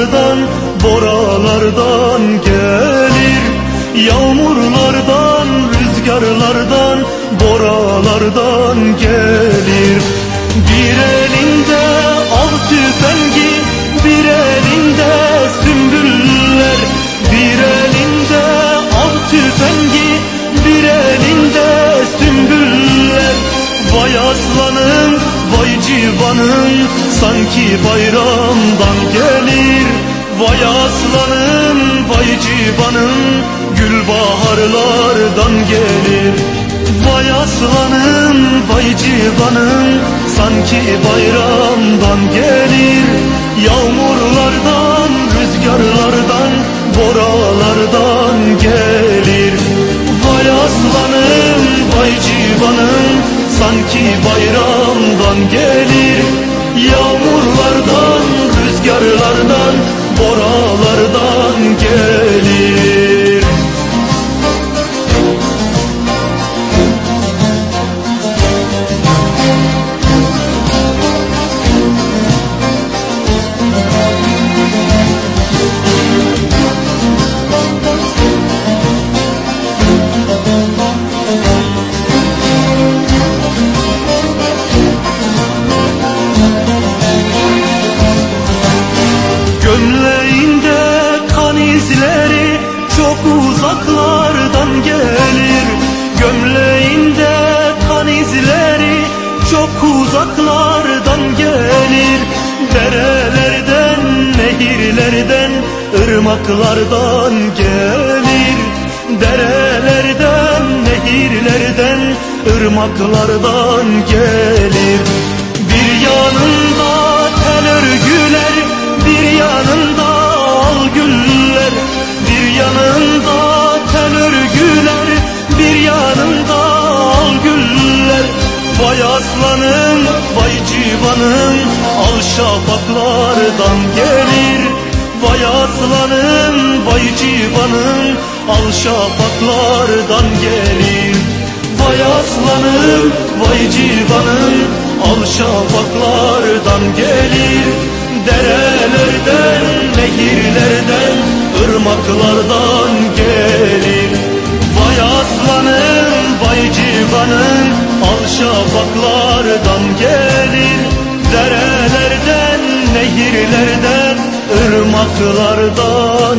Rüzgarlardan, boralardan gelir. Yağmurlardan, rüzgarlardan, boralardan gelir. Bir elinde av tüfengi, bir elinde sümbüller. Bir elinde av tüfengi, bir elinde sümbüller. Vay aslanım, vay civanım, sanki bayramdan gelir. Vay aslanım, vay civanım, gülbaharlardan gelir. Vay aslanım, vay civanım, sanki bayramdan gelir. Yağmurlardan, rüzgarlardan, boralardan gelir. Vay aslanım, vay civanım, sanki bayramdan gelir Yağmurlardan, rüzgarlardan, uzaklardan gelir Gömleğinde kan izleri çok uzaklardan gelir. Derelerden, nehirlerden, ırmaklardan gelir. Derelerden, nehirlerden, ırmaklardan gelir. Bir yanında tel örgüler, Vay aslanım vay civanım Al şafaklardan gelir. Vay aslanım vay civanım Al şafaklardan gelir. Vay aslanım vay civanım Al şafaklardan gelir. Derelerden, nehirlerden, ırmaklardan şafaklardan gelir Derelerden, nehirlerden, ırmaklardan